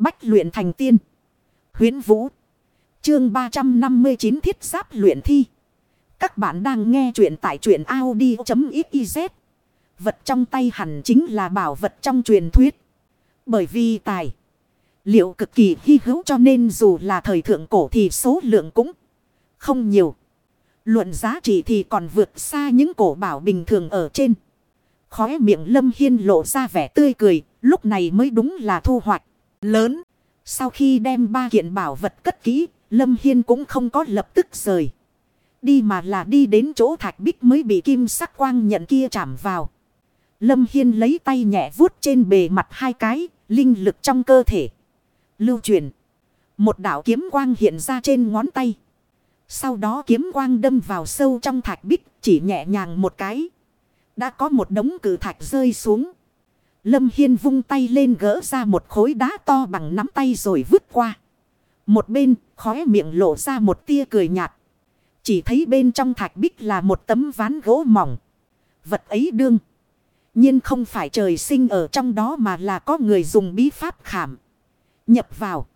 Bách luyện thành tiên. Huyến Vũ. Chương 359 thiết giáp luyện thi. Các bạn đang nghe truyện tại truyện Audi.xyz. Vật trong tay hẳn chính là bảo vật trong truyền thuyết. Bởi vì tài. Liệu cực kỳ hy hữu cho nên dù là thời thượng cổ thì số lượng cũng không nhiều. Luận giá trị thì còn vượt xa những cổ bảo bình thường ở trên. Khóe miệng Lâm Hiên lộ ra vẻ tươi cười, lúc này mới đúng là thu hoạch lớn. Sau khi đem ba kiện bảo vật cất kỹ, Lâm Hiên cũng không có lập tức rời. Đi mà là đi đến chỗ thạch bích mới bị kim sắc quang nhận kia chạm vào. Lâm Hiên lấy tay nhẹ vuốt trên bề mặt hai cái, linh lực trong cơ thể. Lưu truyền. Một đạo kiếm quang hiện ra trên ngón tay. Sau đó kiếm quang đâm vào sâu trong thạch bích, chỉ nhẹ nhàng một cái. Đã có một đống cử thạch rơi xuống. Lâm Hiên vung tay lên gỡ ra một khối đá to bằng nắm tay rồi vứt qua. Một bên, khóe miệng lộ ra một tia cười nhạt. Chỉ thấy bên trong thạch bích là một tấm ván gỗ mỏng. Vật ấy đương. nhiên không phải trời sinh ở trong đó mà là có người dùng bí pháp khảm. Nhập vào.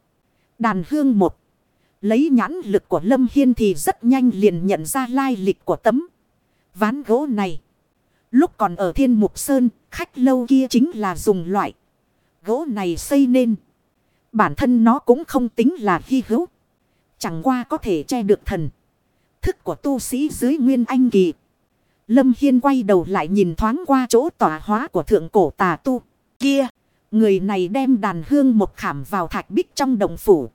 Đàn hương một. Lấy nhãn lực của Lâm Hiên thì rất nhanh liền nhận ra lai lịch của tấm. Ván gỗ này. Lúc còn ở Thiên Mục Sơn, khách lâu kia chính là dùng loại gỗ này xây nên. Bản thân nó cũng không tính là hy hữu. Chẳng qua có thể che được thần. Thức của tu sĩ dưới nguyên anh kỳ. Lâm Hiên quay đầu lại nhìn thoáng qua chỗ tỏa hóa của thượng cổ tà tu. Kia, người này đem đàn hương một khảm vào thạch bích trong đồng phủ.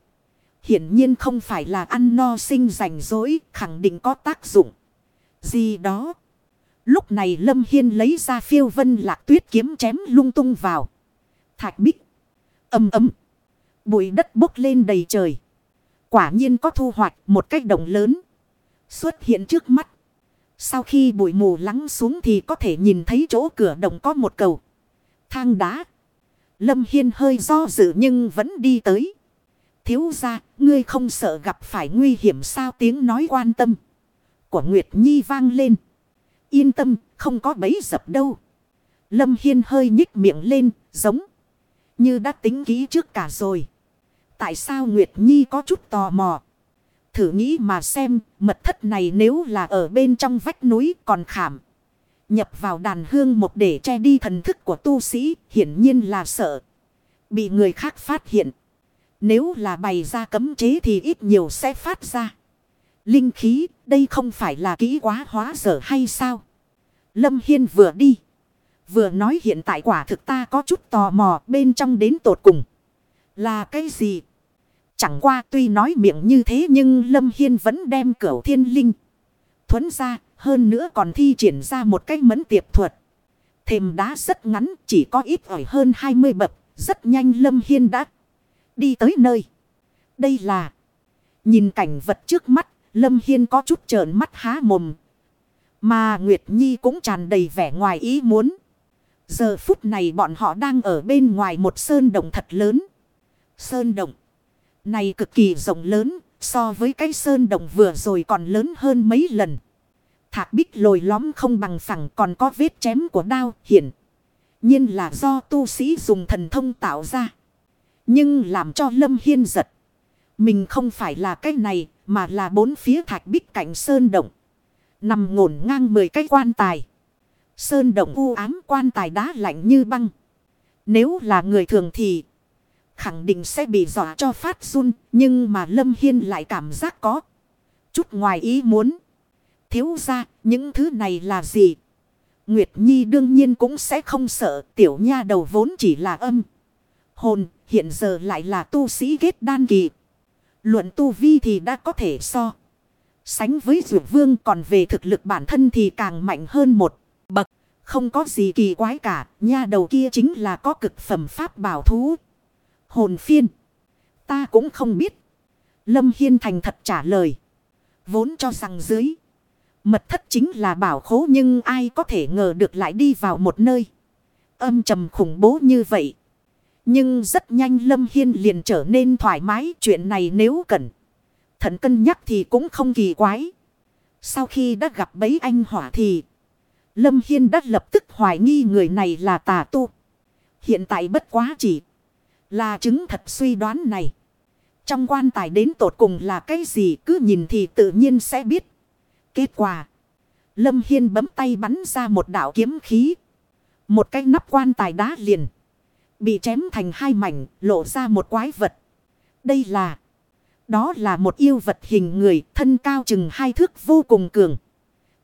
Hiển nhiên không phải là ăn no sinh rảnh rỗi, khẳng định có tác dụng. Gì đó. Lúc này Lâm Hiên lấy ra phiêu vân lạc tuyết kiếm chém lung tung vào. Thạch bích. Âm ấm. Bụi đất bốc lên đầy trời. Quả nhiên có thu hoạch một cách động lớn. Xuất hiện trước mắt. Sau khi bụi mù lắng xuống thì có thể nhìn thấy chỗ cửa động có một cầu. Thang đá. Lâm Hiên hơi do dự nhưng vẫn đi tới. Thiếu ra, ngươi không sợ gặp phải nguy hiểm sao tiếng nói quan tâm. Của Nguyệt Nhi vang lên. Yên tâm, không có bấy dập đâu. Lâm Hiên hơi nhích miệng lên, giống. Như đã tính kỹ trước cả rồi. Tại sao Nguyệt Nhi có chút tò mò? Thử nghĩ mà xem, mật thất này nếu là ở bên trong vách núi còn khảm. Nhập vào đàn hương một để che đi thần thức của tu sĩ, hiển nhiên là sợ. Bị người khác phát hiện. Nếu là bày ra cấm chế thì ít nhiều sẽ phát ra. Linh khí, đây không phải là kỹ quá hóa dở hay sao? Lâm Hiên vừa đi. Vừa nói hiện tại quả thực ta có chút tò mò bên trong đến tột cùng. Là cái gì? Chẳng qua tuy nói miệng như thế nhưng Lâm Hiên vẫn đem cửu thiên linh. Thuấn ra, hơn nữa còn thi triển ra một cái mẫn tiệp thuật. Thềm đá rất ngắn, chỉ có ít ỏi hơn 20 bậc. Rất nhanh Lâm Hiên đã đi tới nơi. Đây là... Nhìn cảnh vật trước mắt, Lâm Hiên có chút trợn mắt há mồm. Mà Nguyệt Nhi cũng tràn đầy vẻ ngoài ý muốn. Giờ phút này bọn họ đang ở bên ngoài một sơn động thật lớn. Sơn động này cực kỳ rộng lớn, so với cái sơn động vừa rồi còn lớn hơn mấy lần. Thạc bích lồi lõm không bằng phẳng còn có vết chém của đao hiện. nhiên là do tu sĩ dùng thần thông tạo ra. Nhưng làm cho Lâm Hiên giật. Mình không phải là cái này mà là bốn phía thạch bích cạnh sơn động. Nằm ngổn ngang mười cái quan tài. Sơn động u ám quan tài đá lạnh như băng. Nếu là người thường thì khẳng định sẽ bị dọa cho phát run. Nhưng mà Lâm Hiên lại cảm giác có chút ngoài ý muốn. Thiếu ra những thứ này là gì? Nguyệt Nhi đương nhiên cũng sẽ không sợ, tiểu nha đầu vốn chỉ là âm. Hồn, hiện giờ lại là tu sĩ kết đan kỳ. Luận tu vi thì đã có thể so. Sánh với dược vương còn về thực lực bản thân thì càng mạnh hơn một bậc. Không có gì kỳ quái cả, nha đầu kia chính là có cực phẩm pháp bảo thú. Hồn phiên. Ta cũng không biết. Lâm Hiên thành thật trả lời. Vốn cho rằng dưới. Mật thất chính là bảo khố nhưng ai có thể ngờ được lại đi vào một nơi. Âm trầm khủng bố như vậy. Nhưng rất nhanh Lâm Hiên liền trở nên thoải mái. Chuyện này nếu cần. Thận cân nhắc thì cũng không kỳ quái. Sau khi đã gặp bấy anh hỏa thì. Lâm Hiên đã lập tức hoài nghi người này là tà tu. Hiện tại bất quá chỉ Là chứng thật suy đoán này. Trong quan tài đến tột cùng là cái gì cứ nhìn thì tự nhiên sẽ biết. Kết quả. Lâm Hiên bấm tay bắn ra một đạo kiếm khí. Một cái nắp quan tài đá liền. Bị chém thành hai mảnh lộ ra một quái vật. Đây là. Đó là một yêu vật hình người thân cao chừng hai thước vô cùng cường.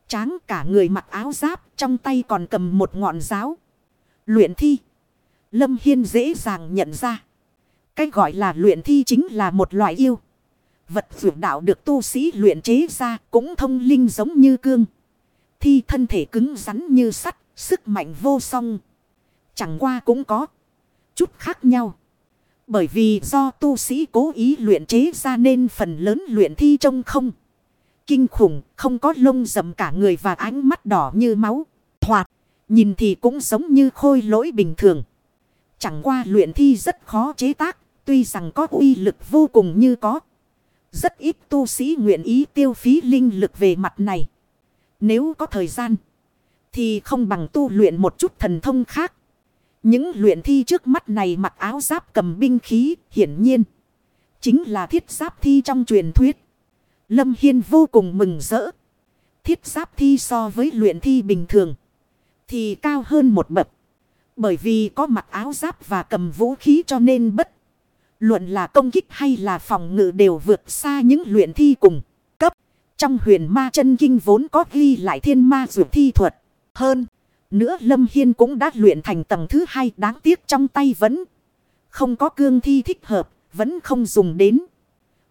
Tráng cả người mặc áo giáp trong tay còn cầm một ngọn giáo. Luyện thi. Lâm Hiên dễ dàng nhận ra. Cách gọi là luyện thi chính là một loại yêu. Vật vượt đạo được tu sĩ luyện chế ra cũng thông linh giống như cương. Thi thân thể cứng rắn như sắt, sức mạnh vô song. Chẳng qua cũng có chút khác nhau. Bởi vì do tu sĩ cố ý luyện chế ra nên phần lớn luyện thi trông không. Kinh khủng, không có lông rậm cả người và ánh mắt đỏ như máu. Thoạt, nhìn thì cũng giống như khôi lỗi bình thường. Chẳng qua luyện thi rất khó chế tác, tuy rằng có uy lực vô cùng như có. Rất ít tu sĩ nguyện ý tiêu phí linh lực về mặt này. Nếu có thời gian, thì không bằng tu luyện một chút thần thông khác. Những luyện thi trước mắt này mặc áo giáp cầm binh khí, hiển nhiên. Chính là thiết giáp thi trong truyền thuyết. Lâm Hiên vô cùng mừng rỡ. Thiết giáp thi so với luyện thi bình thường. Thì cao hơn một bậc. Bởi vì có mặc áo giáp và cầm vũ khí cho nên bất. Luận là công kích hay là phòng ngự đều vượt xa những luyện thi cùng cấp. Trong huyền ma chân kinh vốn có ghi lại thiên ma dụ thi thuật. Hơn. Nữa Lâm Hiên cũng đã luyện thành tầng thứ hai đáng tiếc trong tay vẫn không có cương thi thích hợp, vẫn không dùng đến.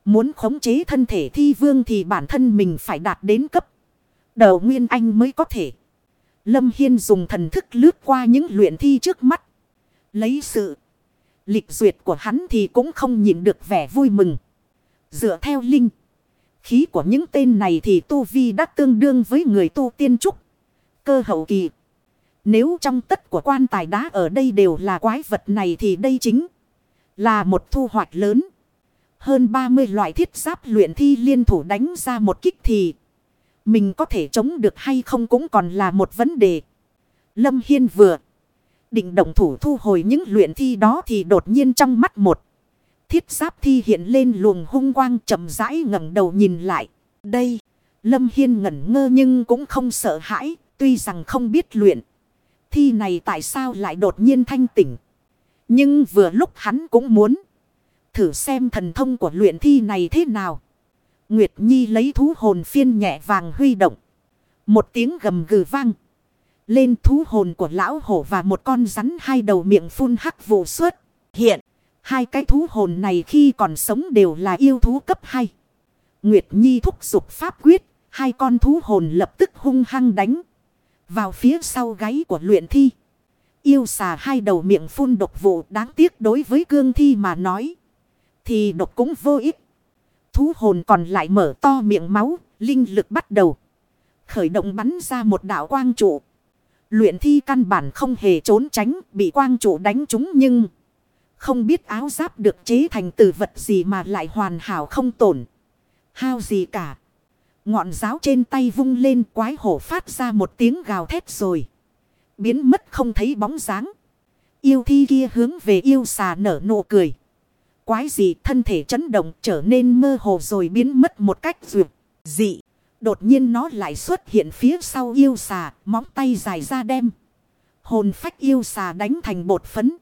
Muốn khống chế thân thể thi vương thì bản thân mình phải đạt đến cấp. Đầu Nguyên Anh mới có thể. Lâm Hiên dùng thần thức lướt qua những luyện thi trước mắt. Lấy sự lịch duyệt của hắn thì cũng không nhìn được vẻ vui mừng. Dựa theo linh. Khí của những tên này thì tu vi đã tương đương với người tu tiên trúc. Cơ hậu kỳ. Nếu trong tất của quan tài đá ở đây đều là quái vật này thì đây chính là một thu hoạch lớn. Hơn 30 loại thiết giáp luyện thi liên thủ đánh ra một kích thì mình có thể chống được hay không cũng còn là một vấn đề. Lâm Hiên vừa định động thủ thu hồi những luyện thi đó thì đột nhiên trong mắt một thiết giáp thi hiện lên luồng hung quang chậm rãi ngẩng đầu nhìn lại. Đây, Lâm Hiên ngẩn ngơ nhưng cũng không sợ hãi, tuy rằng không biết luyện thi này tại sao lại đột nhiên thanh tỉnh. Nhưng vừa lúc hắn cũng muốn thử xem thần thông của luyện thi này thế nào. Nguyệt Nhi lấy thú hồn phiên nhẹ vàng huy động. Một tiếng gầm gừ vang. Lên thú hồn của lão hổ và một con rắn hai đầu miệng phun hắc vụ xuất. Hiện, hai cái thú hồn này khi còn sống đều là yêu thú cấp 2. Nguyệt Nhi thúc giục pháp quyết. Hai con thú hồn lập tức hung hăng đánh. Vào phía sau gáy của luyện thi. Yêu xà hai đầu miệng phun độc vụ đáng tiếc đối với cương thi mà nói. Thì độc cũng vô ích. Thú hồn còn lại mở to miệng máu. Linh lực bắt đầu. Khởi động bắn ra một đạo quang trụ. Luyện thi căn bản không hề trốn tránh. Bị quang trụ đánh trúng nhưng. Không biết áo giáp được chế thành từ vật gì mà lại hoàn hảo không tổn. Hao gì cả. Ngọn giáo trên tay vung lên quái hổ phát ra một tiếng gào thét rồi. Biến mất không thấy bóng dáng. Yêu thi kia hướng về yêu xà nở nụ cười. Quái gì thân thể chấn động trở nên mơ hồ rồi biến mất một cách duyệt. Dị. Đột nhiên nó lại xuất hiện phía sau yêu xà. Móng tay dài ra đem. Hồn phách yêu xà đánh thành bột phấn.